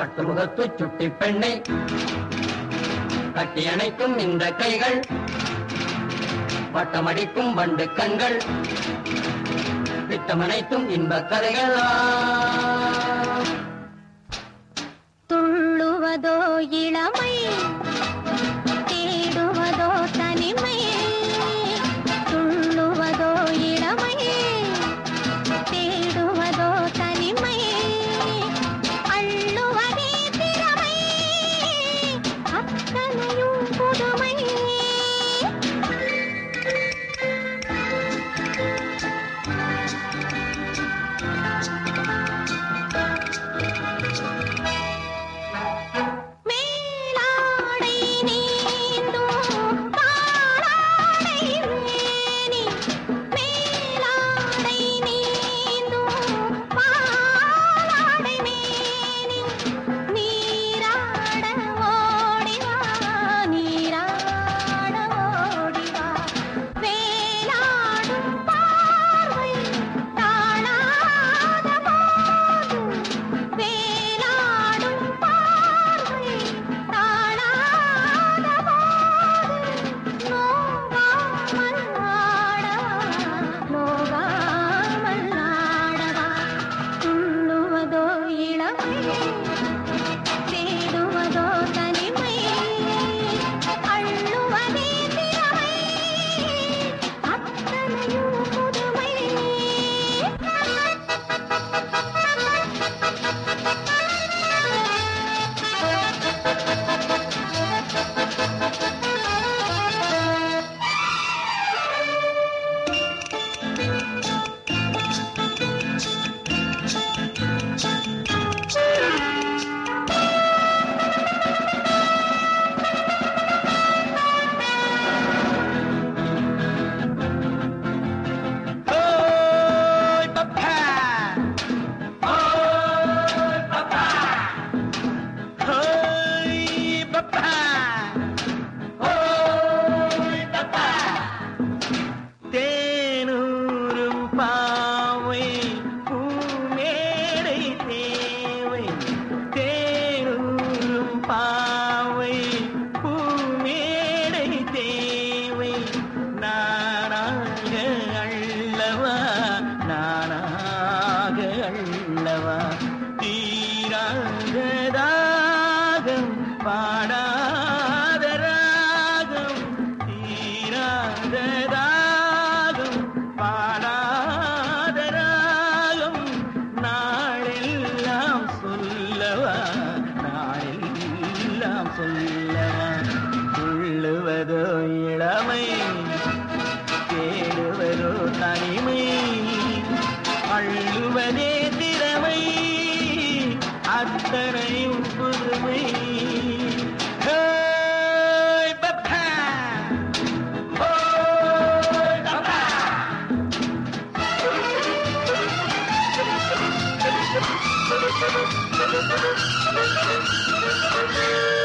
பட்டு முகத்து சுட்டி பெண்ணை கட்டி அணைக்கும் இந்த கைகள் வட்டமடிக்கும் வண்டு கண்கள் திட்டமனைத்தும் இன்ப கதைகள் துள்ளுவதோ இளம் はい。பாவை பூமேடை தேவை தேனூரும் பாவை பூமேடை தேவை. நானாக அள்ளவா நானாக அள்ளவா தீராததாகம் பாடாத ராகம் தீராததாகம் சொல்லவா துள்ளுவதோ இளமை தேடுவதோ தனிமை அள்ளுவதே திறமை அத்தனையும் புதுமை Thank you.